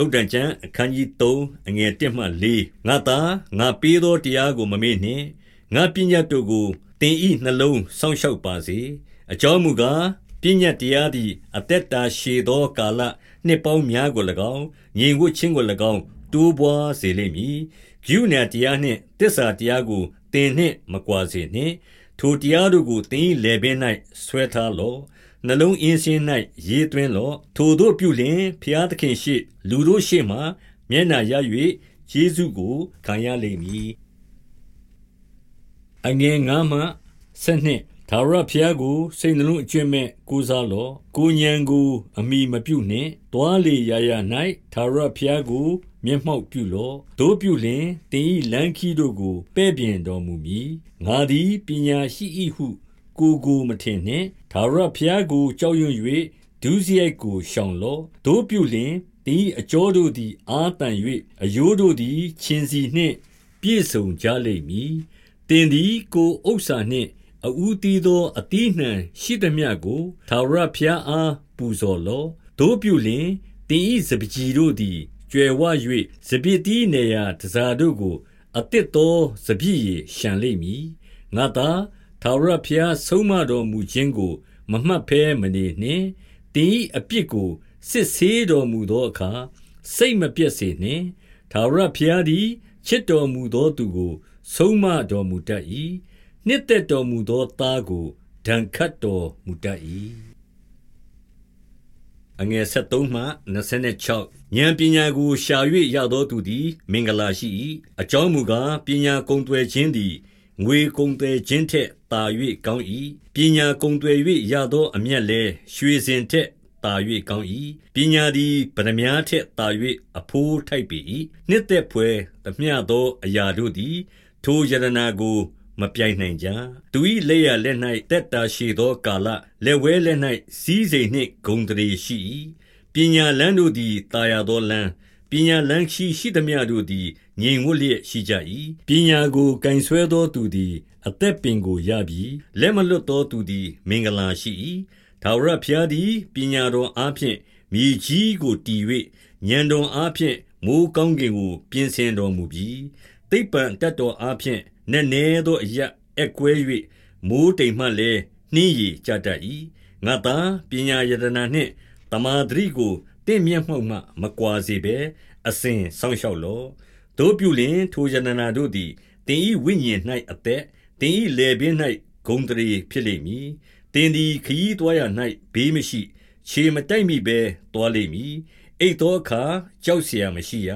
တုတ်တန်ကျမ်းအခန်းကြီး3အငယ်1မှ4ငါသားငါပေးသောတရားကိုမမေ့နှင့်ငါပညာတို့ကိုသင်ဤနှလုံးစောင့်ရှောက်ပါစေအကြောင်းမူကားပညာတရားသည်အသက်တာရှည်သောကာလနှစ်ပေါင်းများကို၎င်းငြိမ်ဝတ်ခြင်းကို၎င်းတိုးပွားစေလိမ့်မည်ဂုဏတရားနှင့်တစ္ဆာတရားကိုသင်နှင့်မကွာစေနှင့် ထိုတရားတို့ကိုသင်၏လယ်ပင်၌ဆွဲထားလော့နှလုံးအင်းစင်း၌ရေးသွင်းလော့ထိုတို့ပြုလျင်ဖျားသခင်ရှိ လူတို့ရှိမှမျက်နာရ၍ယေရှုကိုခံရလိမ့်မည်အငယ်ငါမှဆက်နှင့်သာရဖျားကိုစိတ်နှလုံးအကျွင့်မဲ့ကိုးစားလော့ကိုညံကို အမိမပြုနှင့်တွားလေရရ၌သာရဖျားကို မျက်မှောက်ပြုလော့တို့ပြုလျင်တင်းဤလန်ခီတို့ကိုပဲ့ပြင်တော်မူမည်ငါသည်ပညာရှိ၏ဟု ကိုကိုမထင်နှင့်သာရဖျားကိုကြောက်ရွံ့၍ဒုစရိုက်ကိုရှောင်လော့တို့ပြုလျင်တင်းဤအကျော်တို့သည်အာတန်၍အယိုးတို့သည်ချင်းစီနှင့် ပြည့်စုံကြလိမ့်မည်တင်သည်ကိုဥစ္စာနှင့်အူးတီးသောအတိနှံရှိသည်မြကိုသာရဖျားအားပူဇော်လော့တို့ပြုလျင်တင်းဤစပကြီးတို့သည် ကျွယ်ဝ၍စပစ်တီးနေရာတစားတို့ကိုအတစ်သောစပြည့်ရရှံလိမ့်မည်ငါသာသာရဖျားဆုံးမတော်မူခြင်းကို မမှတ်ဖဲမနေနှင့်တင်းဤအပြစ်ကိုစစ်ဆေးတော်မူသောအခါစိတ်မပြည့်စေနှင့်သာရဖျားသည်ချစ်တော်မူသောသူကို ဆုံးမတော်မူတတ်၏နှစ်သက်တော်မူသောသားကိုဒဏ်ခတ်တော်မူတတ်၏ အငယ်73မှ26ဉာဏ်ပညာကိုရှာ၍ရသောသူသည် မင်္ဂလာရှိ၏အကြောင်းမူကားပညာကုံသွယ်ခြင်းသည်ငွေကုံသွယ်ခြင်းထက်သာ၍ကောင်း၏ပညာကုံသွယ်၍ရသောအမျက်လဲရွှေစင်ထက်သာ၍ကောင်း၏ပညာသည်ဗရမ ्या ထက်သာ၍အဖိုးထိုက်ပေ၏နှစ်သက်ဖွယ်သမျှသောအရာတို့သည် ထိုယရနာကို မပြိုင်နိုင်ကြသူ၏လက်ရလက်၌တက်တာရှိသောကာလလက်ဝဲလက်၌စီးစိမ်နှင့်ဂုံတရေရှိ၏ပညာလန်းတို့သည်တာယာသောလန်းပညာလန်းရှိရှိသမျှတို့သည်ငြိမ်ဝတ်လျက်ရှိကြ၏ပညာကိုကင်ဆွဲသောသူသည် အသက်ပင်ကိုရပြီလက်မလွတ်သောသူသည် မင်္ဂလာရှိ၏ထာဝရဘုရားသည်ပညာတော်အားဖြင့်မြေကြီးကိုတည်၍ဉာဏ်တော်အားဖြင့်မိုးကောင်းကင်ကို ပြင်ဆင်တော်မူပြီး သိပ္ပံတတ်တော်အားဖြင့်နက်နဲသောအရအက်ကွဲ၍မိုးတိမ်မှလည်းနှင်းရီကြတတ်၏ငါသာပညာယတနာနှင့်တမာဒရိကိုတင့်မျက်မှောက်မှမကွာစေဘဲအစဉ်စောင့်ရှောက်လော့တို့ပြုလင်ထိုယတနာတို့သည်တင်ဤဝိညာဉ်၌အသက်တင်ဤလေပင်၌ဂုံတရီဖြစ်လိမ့်မည်တင်သည်ခยีသွားရ၌ဘေးမရှိခြေမတိုက်မိဘဲသွားလိမ့်မည်အိတ်သောအခါကြောက်เสียမရှိရ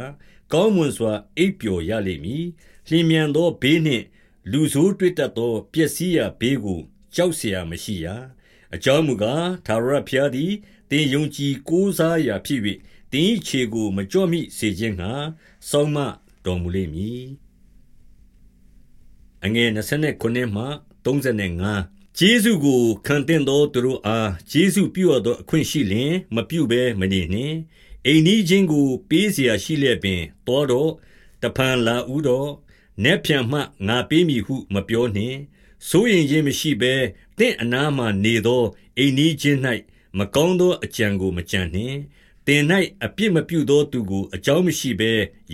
ကောင်းမွန်စွာအိပ်ပျော်ရလိမ့်မည်လျင်မြန်သောဘေးနှင့်လူဆိုးတွေ့တတ်သောပျက်စီးရာဘေးကိုကြောက်เสียမရှိရအကြောင်းမူကားသာရဖျားသည်တင်ယုံကြည်ကိုးစားရာဖြစ်၍တင်ခြေကိုမကြော့မိစေခြင်းငှာစောင်းမတော်မူလိမ့်မည်အငယ်29မှ35ဂျေစုကိုခံတင်သောသူတို့အားဂျေစုပြုသောအခွင့်ရှိလျင်မပြုဘဲမနေနှင့် ။အိမ်နီးချင်းကို ပေးစရာရှိလျက်ပင် သွားတော့။တဖန်လာဦးတော့။နက်ဖြန်မှ ငါပေးမည်ဟု မပြောနှင့်။စိုးရိမ်ခြင်းမရှိဘဲ သင့်အနားမှာနေသော အိမ်နီးချင်း၌မကောင်းသောအကြံကို မကြံနှင့်။သင်၌အပြစ်မပြုသောသူကို အကြောင်းမရှိဘဲ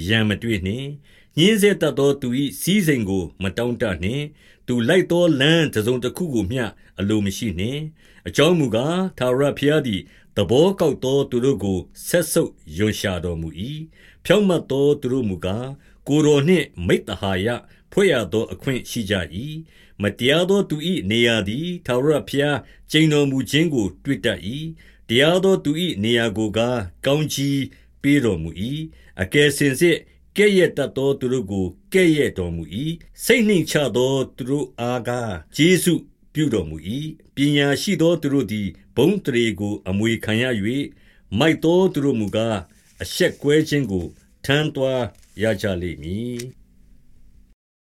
ရန်မတွေ့နှင့်။ညှဉ်းဆဲတတ်သောသူ၏စည်းစိမ်ကို မတောင့်တနှင့်။ သူလိုက်သောလမ်းတစ်စုံတစ်ခုကိုမျှအလိုမရှိနှင့်အကြောင်းမူကားသာရဖျားသည်သဘောကောက်သောသူတို့ကိုဆက်ဆုပ်ယွန်ရှာတော်မူ၏ဖြောင့်မတ်သောသူတို့မူကားကိုယ်တော်နှင့်မိတ္တဟာယဖွဲ့ရသောအခွင့်ရှိကြ၏မတရားသောသူ၏နေရာသည်ထာဝရဘုရားကျိန်တော်မူခြင်းကို တွေ့တတ်၏တရားသောသူ၏နေရာကိုကားကောင်းကြီးပေးတော်မူ၏အကယ်စင်စစ် ကဲ့ရဲ့တတ်သောသူတို့ကိုကဲ့ရဲ့တော်မူ၏စိတ်နှိမ်ချသောသူတို့အားကားယေရှုပြုတော်မူ၏ပညာရှိသောသူတို့သည်ဘုံတရေကို အမွေခံရ၍မိုက်သောသူတို့မူကားအဆက်ကွဲခြင်းကိုထမ်းသွားရကြလိမ့်မည်